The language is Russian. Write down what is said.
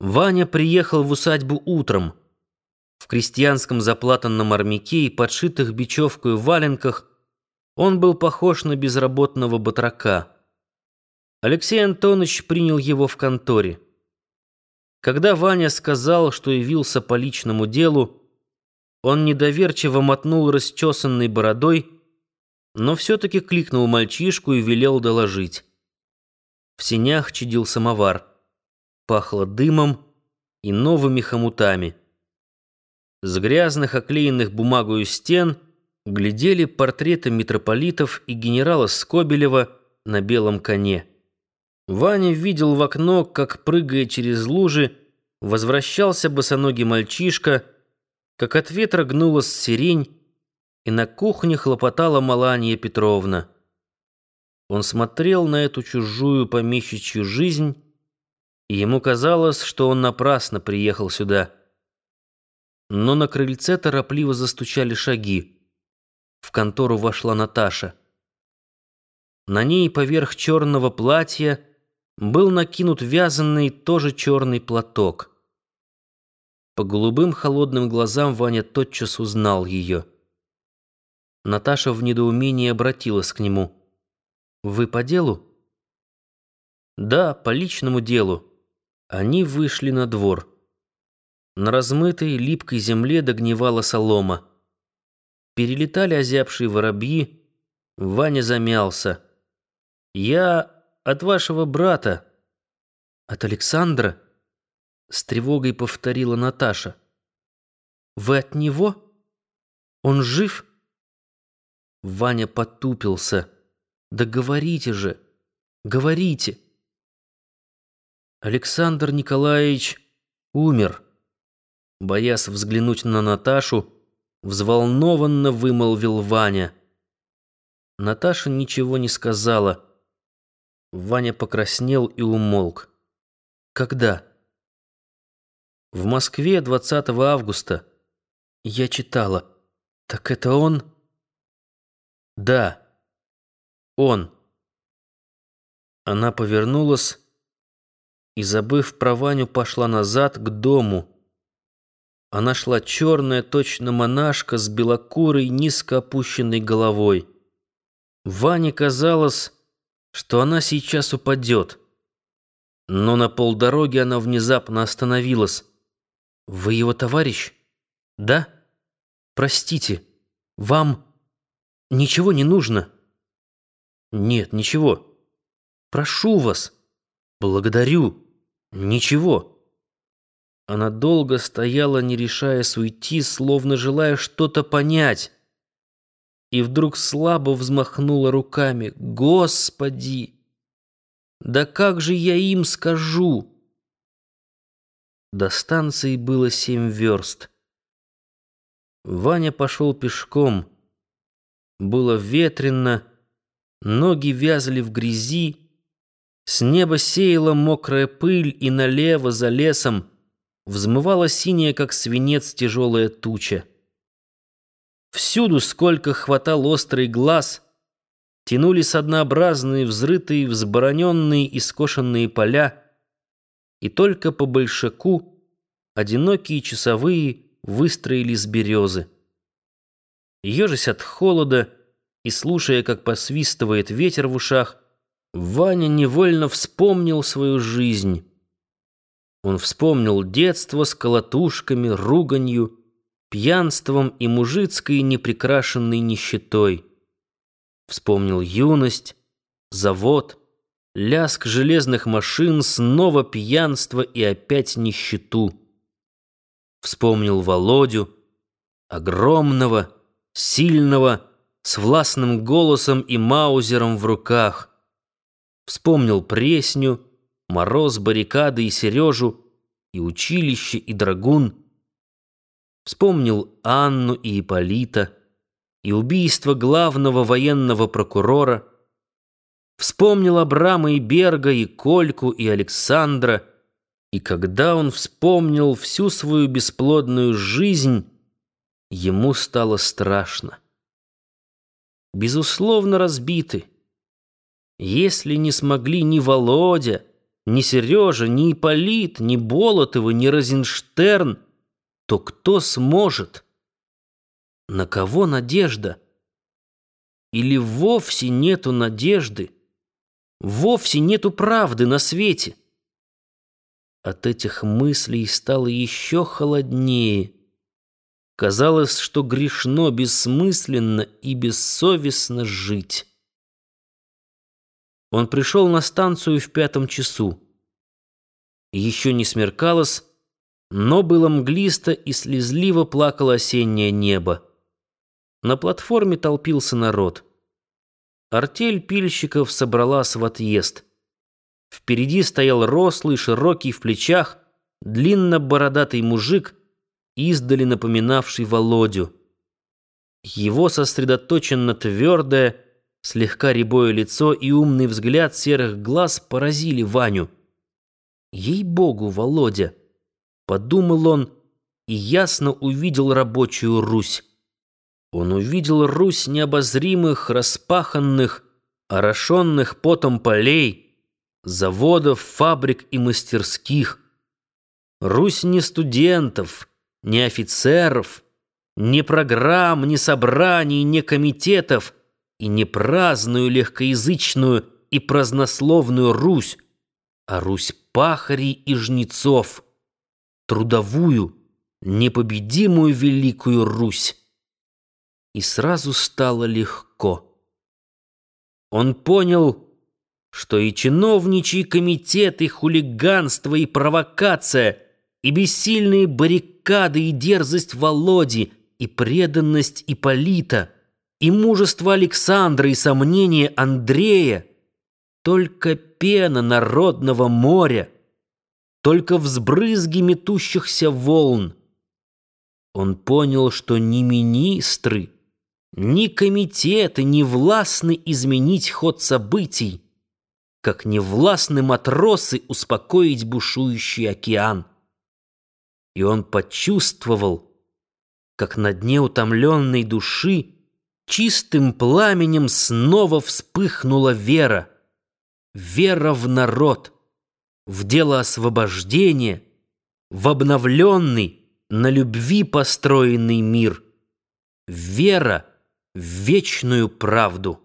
Ваня приехал в усадьбу утром. В крестьянском заплатанном армяке и подшитых бечевкой валенках он был похож на безработного батрака. Алексей Антонович принял его в конторе. Когда Ваня сказал, что явился по личному делу, он недоверчиво мотнул расчесанной бородой, но все-таки кликнул мальчишку и велел доложить. В сенях чадил самовар пахло дымом и новыми хомутами. С грязных, оклеенных бумагою стен глядели портреты митрополитов и генерала Скобелева на белом коне. Ваня видел в окно, как, прыгая через лужи, возвращался босоногий мальчишка, как от ветра гнулась сирень, и на кухне хлопотала Маланья Петровна. Он смотрел на эту чужую помещичью жизнь и ему казалось, что он напрасно приехал сюда. Но на крыльце торопливо застучали шаги. В контору вошла Наташа. На ней поверх черного платья был накинут вязаный, тоже черный платок. По голубым холодным глазам Ваня тотчас узнал ее. Наташа в недоумении обратилась к нему. «Вы по делу?» «Да, по личному делу». Они вышли на двор. На размытой, липкой земле догнивала солома. Перелетали озябшие воробьи. Ваня замялся. «Я от вашего брата». «От Александра?» С тревогой повторила Наташа. «Вы от него? Он жив?» Ваня потупился. «Да говорите же! Говорите!» Александр Николаевич умер. Боясь взглянуть на Наташу, взволнованно вымолвил Ваня. Наташа ничего не сказала. Ваня покраснел и умолк. Когда? В Москве 20 августа. Я читала. Так это он? Да. Он. Она повернулась и, забыв про Ваню, пошла назад к дому. Она шла черная, точно монашка, с белокурой, низко опущенной головой. Ване казалось, что она сейчас упадет. Но на полдороги она внезапно остановилась. «Вы его товарищ? Да? Простите, вам ничего не нужно?» «Нет, ничего. Прошу вас». «Благодарю. Ничего». Она долго стояла, не решаясь уйти, словно желая что-то понять. И вдруг слабо взмахнула руками. «Господи! Да как же я им скажу?» До станции было семь верст. Ваня пошел пешком. Было ветрено, ноги вязли в грязи, с неба сеяла мокрая пыль, и налево, за лесом, взмывала синяя, как свинец, тяжелая туча. Всюду, сколько хватал острый глаз, тянулись однообразные, взрытые, взбороненные и скошенные поля, и только по большаку одинокие часовые выстроились березы. Ежась от холода и слушая, как посвистывает ветер в ушах, Ваня невольно вспомнил свою жизнь. Он вспомнил детство с колотушками, руганью, пьянством и мужицкой неприкрашенной нищетой. Вспомнил юность, завод, ляск железных машин, снова пьянство и опять нищету. Вспомнил Володю, огромного, сильного, с властным голосом и маузером в руках. Вспомнил Пресню, Мороз, баррикады и Сережу, и училище, и драгун. Вспомнил Анну и Ипполита, и убийство главного военного прокурора. Вспомнил Абрама и Берга, и Кольку, и Александра. И когда он вспомнил всю свою бесплодную жизнь, ему стало страшно. Безусловно, разбиты. Если не смогли ни Володя, ни Сережа, ни Ипполит, ни Болотова, ни Розенштерн, то кто сможет? На кого надежда? Или вовсе нету надежды? Вовсе нету правды на свете? От этих мыслей стало еще холоднее. Казалось, что грешно, бессмысленно и бессовестно жить. Он пришел на станцию в пятом часу. Еще не смеркалось, но было мглисто и слезливо плакало осеннее небо. На платформе толпился народ. Артель пильщиков собралась в отъезд. Впереди стоял рослый, широкий в плечах, длинно-бородатый мужик, издали напоминавший Володю. Его сосредоточенно твердое, слегка рябое лицо и умный взгляд серых глаз поразили Ваню. «Ей-богу, Володя!» — подумал он и ясно увидел рабочую Русь. Он увидел Русь необозримых, распаханных, орошенных потом полей, заводов, фабрик и мастерских. Русь не студентов, не офицеров, не программ, не собраний, не комитетов и не праздную, легкоязычную и празднословную Русь, а Русь пахарей и жнецов, трудовую, непобедимую великую Русь и сразу стало легко. Он понял, что и чиновничий комитет, и хулиганство, и провокация, и бессильные баррикады, и дерзость Володи, и преданность Ипполита, и мужество Александра, и сомнение Андрея — только пена народного моря, только взбрызги метущихся волн. Он понял, что ни министры, ни комитеты не властны изменить ход событий, как не властны матросы успокоить бушующий океан. И он почувствовал, как на дне утомленной души чистым пламенем снова вспыхнула вера. Вера в народ, в дело освобождения, в обновленный, на любви построенный мир. Вера — в вечную правду.